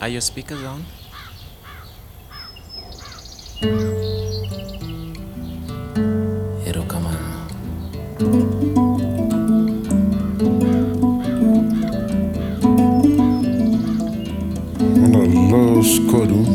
Are your speakers on? It'll come on. Los kodu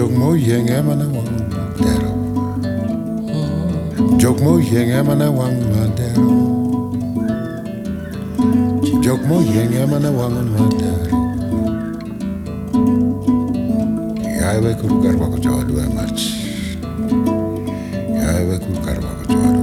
Joke wang ma dero, Joke Mojeng Emanawan Mandero. Joke Mojeng Emanawan Mandero. Yawe Kurukar Wako Jawa 2 March. Yawe Kurukar Wako ko 2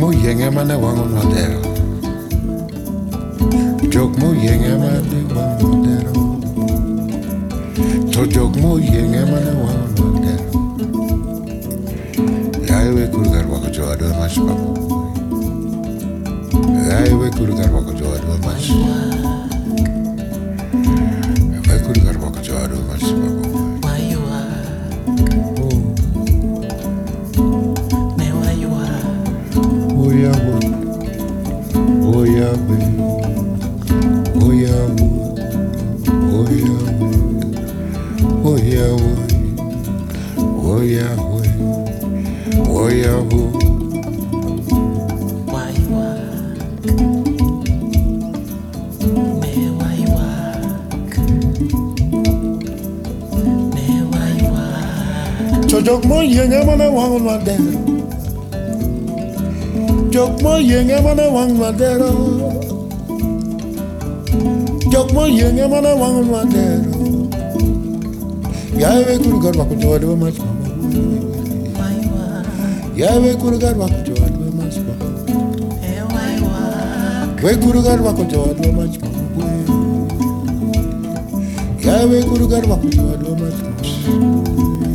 Jok mo yenge mana wang dero Jok mo yenge mana wang dero To jok mo yenge mana wang dero Yaiwe kuru garba ko jawa dua march baba Yaiwe kuru garba ko jawa dua march Yaiwe kuru garba ko jawa Chojok mo yenge mame wang lwa deng Jok mo yenge mana wang madero. Jok mo yenge mana wang madero. Yahweh kuru garba ko jawa dua mas mama. Why you are? Yahweh kuru garba ko jawa dua mas mama. We kuru garba ko jawa dua mas mama. Yahweh kuru garba ko jawa dua mas mama.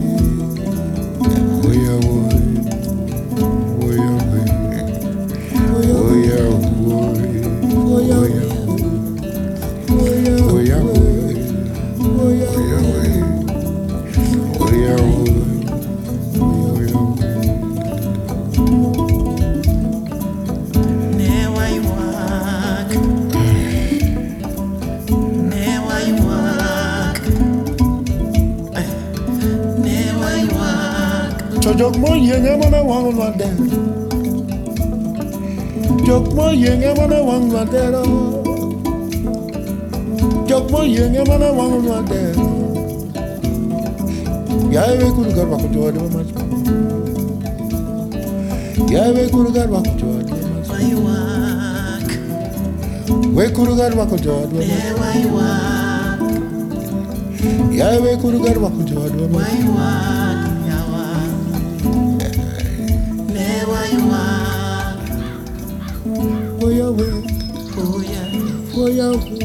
Mo yenge mana wang madero. Jok mo yenge mana wang madero. Jok mo yenge mana wang madero. Yahweh kuru garba ko jawa dua mas. Yahweh kuru garba. Why you are? We kuru garba mas. why you are? Yahweh kuru garba ko jawa dua